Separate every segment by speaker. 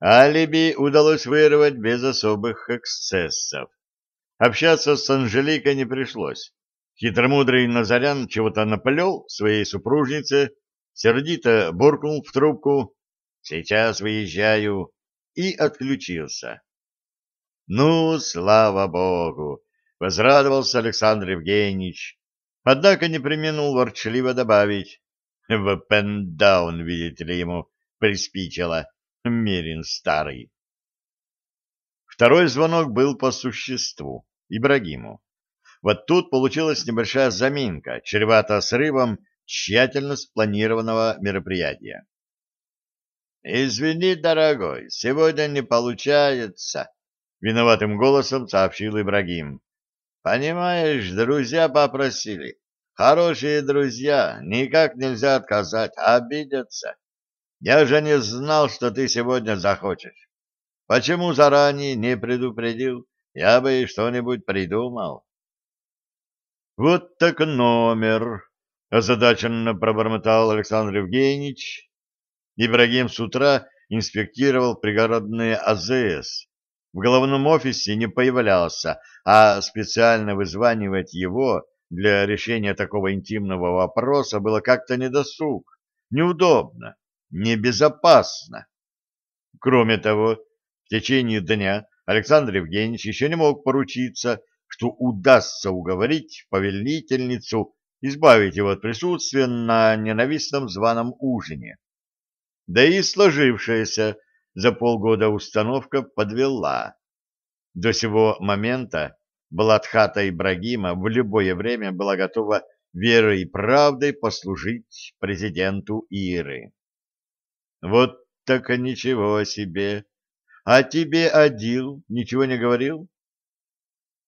Speaker 1: Алиби удалось вырвать без особых эксцессов. Общаться с Анжеликой не пришлось. Хитромудрый Назарян чего-то наплел своей супружнице, сердито буркнул в трубку «Сейчас выезжаю» и отключился. Ну, слава богу, возрадовался Александр Евгеньевич, однако не применил ворчливо добавить. В видите ли, ему приспичило, Мерин старый. Второй звонок был по существу, Ибрагиму. Вот тут получилась небольшая заминка, чревата срывом тщательно спланированного мероприятия. «Извини, дорогой, сегодня не получается», — виноватым голосом сообщил Ибрагим. «Понимаешь, друзья попросили. Хорошие друзья, никак нельзя отказать, обидятся. Я же не знал, что ты сегодня захочешь. Почему заранее не предупредил? Я бы что-нибудь придумал». «Вот так номер», — озадаченно пробормотал Александр Евгеньевич. Ибрагим с утра инспектировал пригородные АЗС, в головном офисе не появлялся, а специально вызванивать его для решения такого интимного вопроса было как-то недосуг, неудобно, небезопасно. Кроме того, в течение дня Александр Евгеньевич еще не мог поручиться, что удастся уговорить повелительницу избавить его от присутствия на ненавистном званом ужине. Да и сложившаяся за полгода установка подвела. До сего момента Балатхата Ибрагима в любое время была готова верой и правдой послужить президенту Иры. Вот так ничего себе! А тебе Адил ничего не говорил?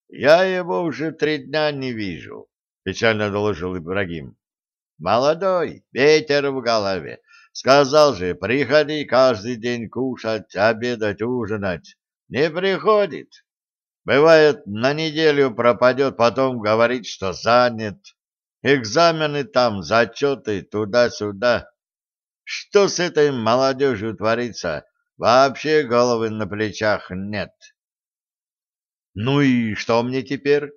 Speaker 1: Я его уже три дня не вижу, печально доложил Ибрагим. Молодой, ветер в голове, Сказал же, приходи каждый день кушать, обедать, ужинать. Не приходит. Бывает, на неделю пропадет, потом говорит, что занят. Экзамены там, зачеты, туда-сюда. Что с этой молодежью творится? Вообще головы на плечах нет. Ну и что мне теперь?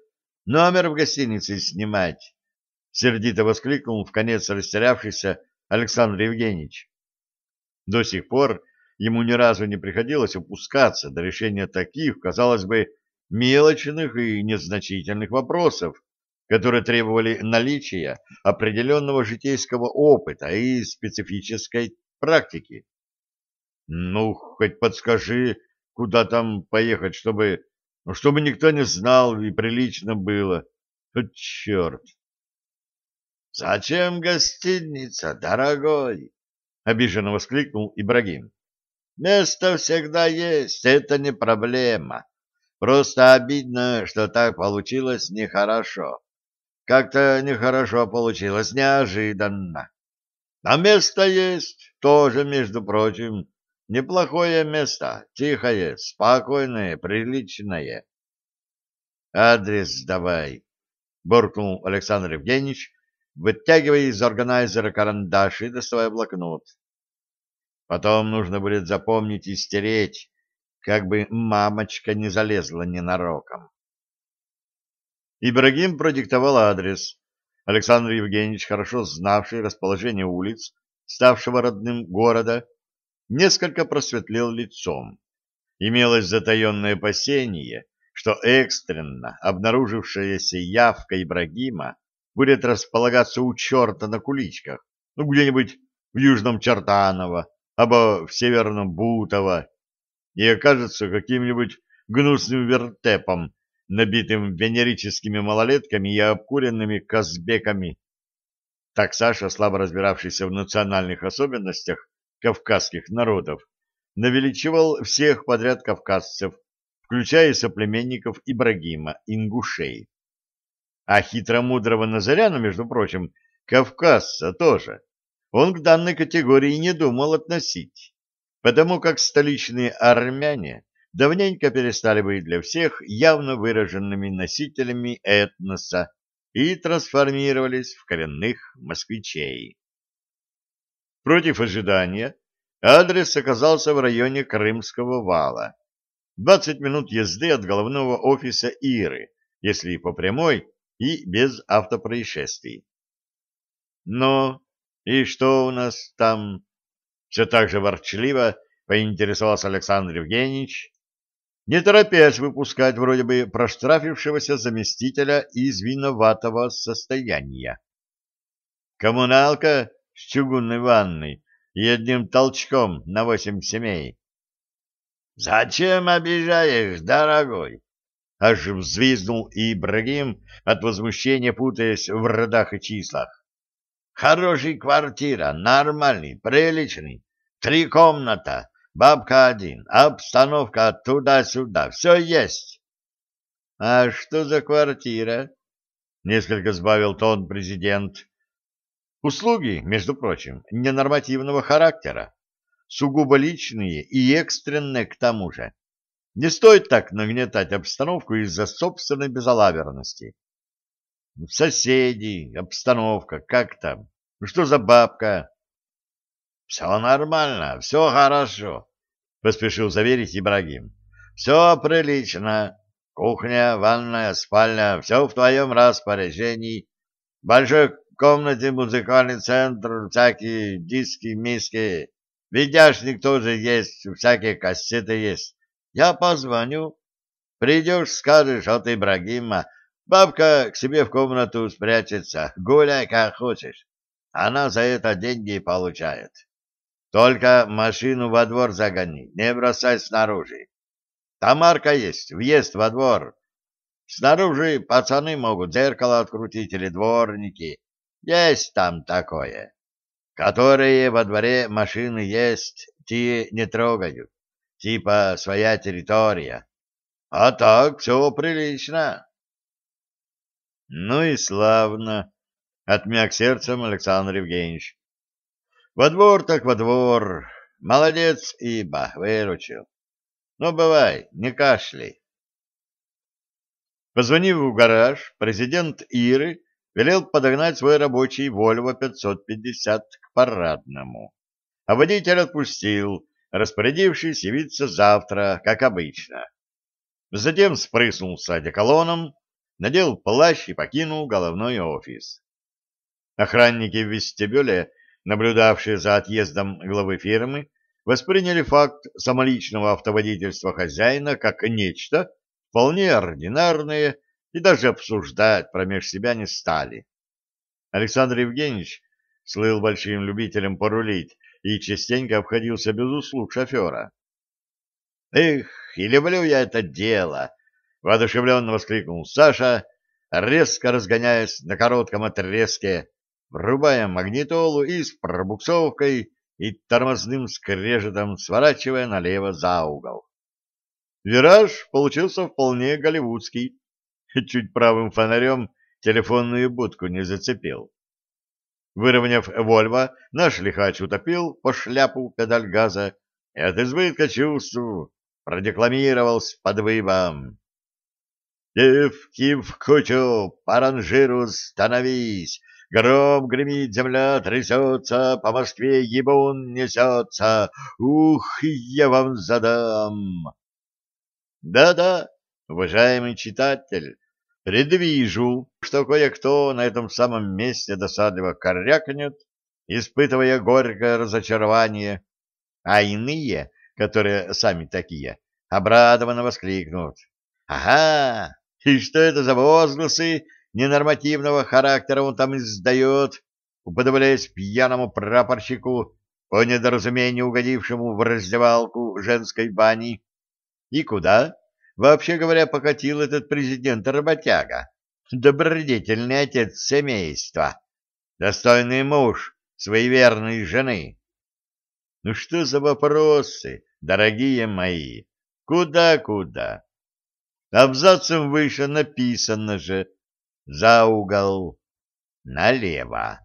Speaker 1: Номер в гостинице снимать? Сердито воскликнул в конец растерявшийся Александр Евгеньевич. До сих пор ему ни разу не приходилось опускаться до решения таких, казалось бы, мелочных и незначительных вопросов, которые требовали наличия определенного житейского опыта и специфической практики. Ну, хоть подскажи, куда там поехать, чтобы, чтобы никто не знал и прилично было. Вот черт! «Зачем гостиница, дорогой?» — обиженно воскликнул Ибрагим. «Место всегда есть, это не проблема. Просто обидно, что так получилось нехорошо. Как-то нехорошо получилось, неожиданно. А место есть, тоже, между прочим, неплохое место, тихое, спокойное, приличное». «Адрес давай», — буркнул Александр Евгеньевич, вытягивая из органайзера карандаш и доставая блокнот. Потом нужно будет запомнить и стереть, как бы мамочка не залезла ненароком. Ибрагим продиктовал адрес. Александр Евгеньевич, хорошо знавший расположение улиц, ставшего родным города, несколько просветлел лицом. Имелось затаенное опасение, что экстренно обнаружившаяся явка Ибрагима будет располагаться у черта на куличках, ну, где-нибудь в Южном Чертаново, або в Северном Бутово, и окажется каким-нибудь гнусным вертепом, набитым венерическими малолетками и обкуренными казбеками. Так Саша, слабо разбиравшийся в национальных особенностях кавказских народов, навеличивал всех подряд кавказцев, включая соплеменников Ибрагима, ингушей. А хитромудрого Назаряна, между прочим, кавказца тоже, он к данной категории не думал относить, потому как столичные армяне давненько перестали быть для всех явно выраженными носителями этноса и трансформировались в коренных москвичей. Против ожидания Адрес оказался в районе Крымского вала. 20 минут езды от головного офиса Иры, если по прямой и без автопроисшествий. «Ну, и что у нас там?» Все так же ворчливо поинтересовался Александр Евгеньевич, не торопясь выпускать вроде бы проштрафившегося заместителя из виноватого состояния. Коммуналка с чугунной ванной и одним толчком на восемь семей. — Зачем обижаешь, дорогой? — аж взвизнул Ибрагим от возмущения, путаясь в родах и числах. — Хороший квартира, нормальный, приличный, три комната, Бабка один, обстановка туда-сюда, все есть. — А что за квартира? — несколько сбавил тон президент. — Услуги, между прочим, ненормативного характера, сугубо личные и экстренные к тому же. Не стоит так нагнетать обстановку из-за собственной безалаберности. Соседи, обстановка, как там? Что за бабка? Все нормально, все хорошо, поспешил заверить Ибрагим. Все прилично. Кухня, ванная, спальня, все в твоем распоряжении. В большой комнате музыкальный центр, всякие диски, миски. Видяшник тоже есть, всякие кассеты есть. Я позвоню. Придешь, скажешь от Ибрагима. Бабка к себе в комнату спрячется. Гуляй, как хочешь. Она за это деньги получает. Только машину во двор загони, не бросай снаружи. Тамарка есть, въезд во двор. Снаружи пацаны могут зеркало открутить или дворники. Есть там такое. Которые во дворе машины есть, те не трогают. Типа своя территория. А так все прилично. Ну и славно, — отмяк сердцем Александр Евгеньевич. Во двор так во двор. Молодец, Иба, выручил. Ну, бывай, не кашляй. Позвонив в гараж, президент Иры велел подогнать свой рабочий Volvo 550 к парадному. А водитель отпустил, распорядившись явиться завтра, как обычно. Затем спрыснулся одеколоном, надел плащ и покинул головной офис. Охранники в вестибюле наблюдавшие за отъездом главы фирмы, восприняли факт самоличного автоводительства хозяина как нечто вполне ординарное и даже обсуждать промеж себя не стали. Александр Евгеньевич слыл большим любителем порулить и частенько обходился без услуг шофера. «Эх, и люблю я это дело!» — воодушевленно воскликнул Саша, резко разгоняясь на коротком отрезке врубая магнитолу и с пробуксовкой и тормозным скрежетом сворачивая налево за угол. Вираж получился вполне голливудский. Чуть правым фонарем телефонную будку не зацепил. Выровняв «Вольво», наш лихач утопил по шляпу педаль газа и от избытка чувств продекламировал с подвыбом. «Девки в кучу, по ранжиру становись, Гром гремит, земля трясется, по Москве ебун несется. Ух, я вам задам! Да-да, уважаемый читатель, предвижу, что кое-кто на этом самом месте досадливо корякнет, испытывая горькое разочарование, а иные, которые сами такие, обрадованно воскликнут. «Ага! И что это за возгласы ненормативного характера он там издает, уподобляясь пьяному прапорщику, по недоразумению угодившему в раздевалку женской бани. И куда, вообще говоря, покатил этот президент-работяга, добродетельный отец семейства, достойный муж своей верной жены? Ну что за вопросы, дорогие мои? Куда-куда? Абзацем выше написано же, за угол, налево.